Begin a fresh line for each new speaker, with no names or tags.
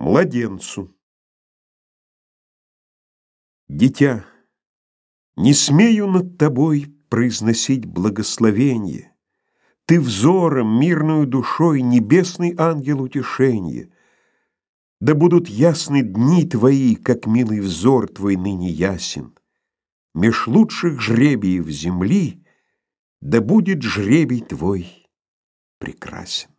Младенцу Дитя, не смею над тобой произносить благословение. Ты взором, мирную душой, небесный ангел утешенье. Да будут ясны дни твои, как милый взор твой ныне ясен. Меж лучших жребиев земли да будет жребий твой прекрасен.